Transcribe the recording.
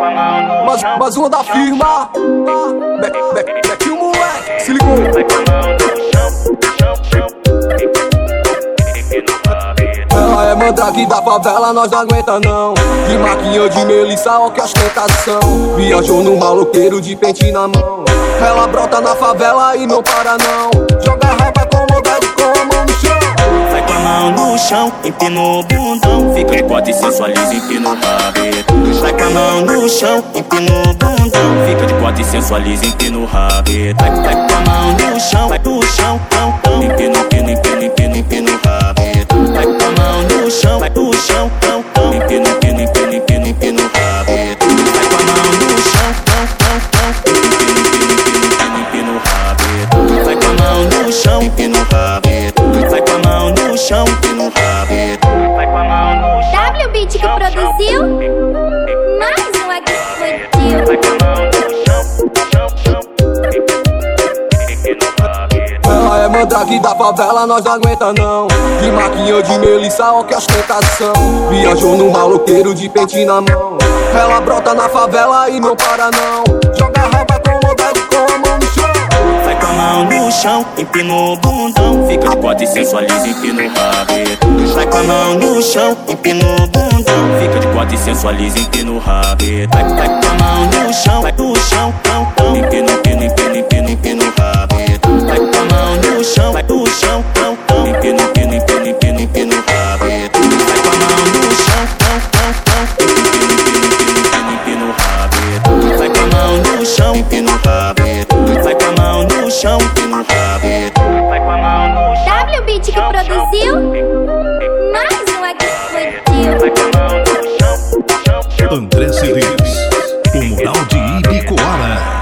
Mas, mas uma da firma. Back o moleque Se ligou. Ela é mandrake da favela, nós não aguenta não. De maquinha de melissa, ó que ostentação Viajou no maloqueiro de pente na mão. Ela brota na favela e não para não. Joga rapa com com chão, empina o bundão Fica de bote e sensualiza, empina o rabito Vai com a mão no chão, empina o bundão Fica de bote e sensualiza, empina o rabito Vai, vai com a mão no chão, vai no chão, pão, pão. Empina, empina, empina, empina, empina o rabito Vai com a mão no chão, vai no chão, pão, pão. Empina, empina, empina, empina, empina o rabito Vai com a mão no chão, pão, pão, pão. Empina, empina, empina, o rabito Vai com a mão no chão, empina o rabito Beat que produziu? Mais um aqui explodiu. Ela é mandrake da favela, nós não aguenta não. De maquinha de melissa, ó que ostentação. Viajou no maloqueiro de pente na mão. Ela brota na favela e não para não. Joga chão, empina o bundão. Fica de bote e sensualiza, empina o Vai com a mão no chão, empina o bundão. Fica de bote e sensualiza, empina o Vai, vai com a mão no chão, vai no chão, pão, pão Empina, empina, empina, empina, empina o Vai com a mão no chão, vai no chão, pão, pão Empina, empina, empina, empina, empina o Vai com a mão no chão, pão, pão, pão Empina, empina, empina, empina o rabito Vai com a mão no chão, empina o beat que produziu. Mais um aqui foi. André Cereis, o mural de Ibicoara.